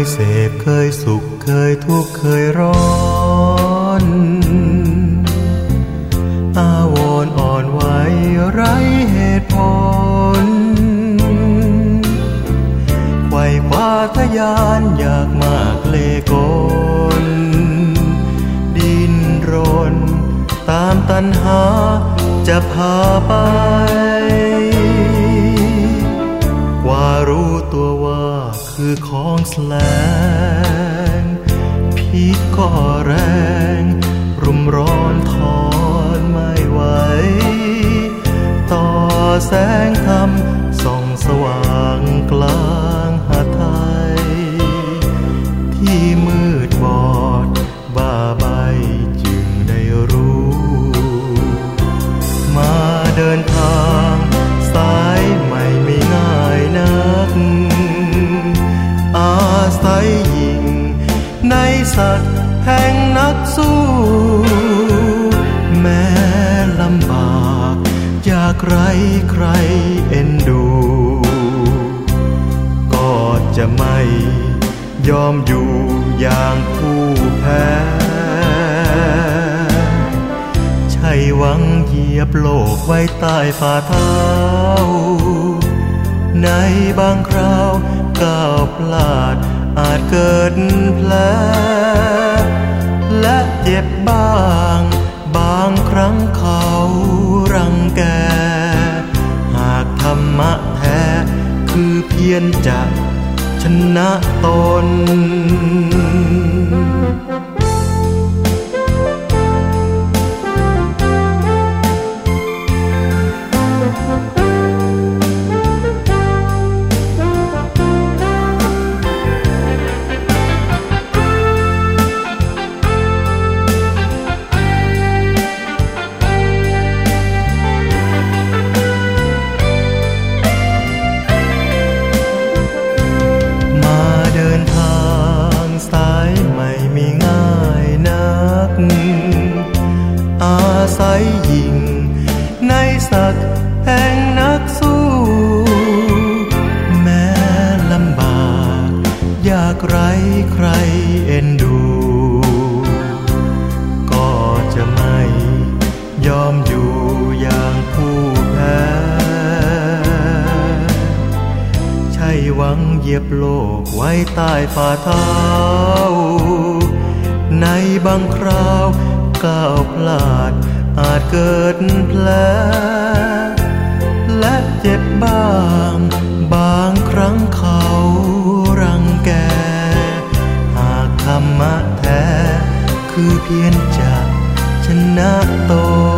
ยเสพเคยสุขเคยทุกข์เคยร้อนอาวรณ์อ่อนไหวไรเหตุผลไขว่คว้าทะยานอยากมากเลกลดินรน ตามตันหาจะพาไป ก็แรง รุมร้อนทอนไม่ไหว ต่อแสงธรรมส่องสว่างกลางหาไทย ที่มืดบอดบ้าใบจึงได้รู้ มาเดินทางสายไม่ไม่ง่ายนักอาศัย ยิงในสัตว์แห่งนักสู้แม้ลำบากอยากไรใครเอ็นดู ก็จะไม่ยอมอยู่อย่างผู้แพ้ ใช่หวังเหยียบโลกไว้ใต้ฝ่าเท้า ในบางคราวก้าวพลาด อาจเกิดแผลและเจ็บบ้าง บางครั้งเขารังแก หากธรรมะแท้คือเพียรจะชนะตน อายยิงในสัตว์แห่งนักสู้ แม้ลำบาก ยากไรใครเอ็นดู ก็จะไม่ยอมอยู่อย่างผู้แพ้ ใช่หวังเหยียบโลกไว้ใต้ฝ่าเท้า ในบางคราวก้าวพลาด อาจเกิดแผลและเจ็บบ้าง บางครั้งเขารังแก หากธรรมะแท้ คือเพียงจะชนะตน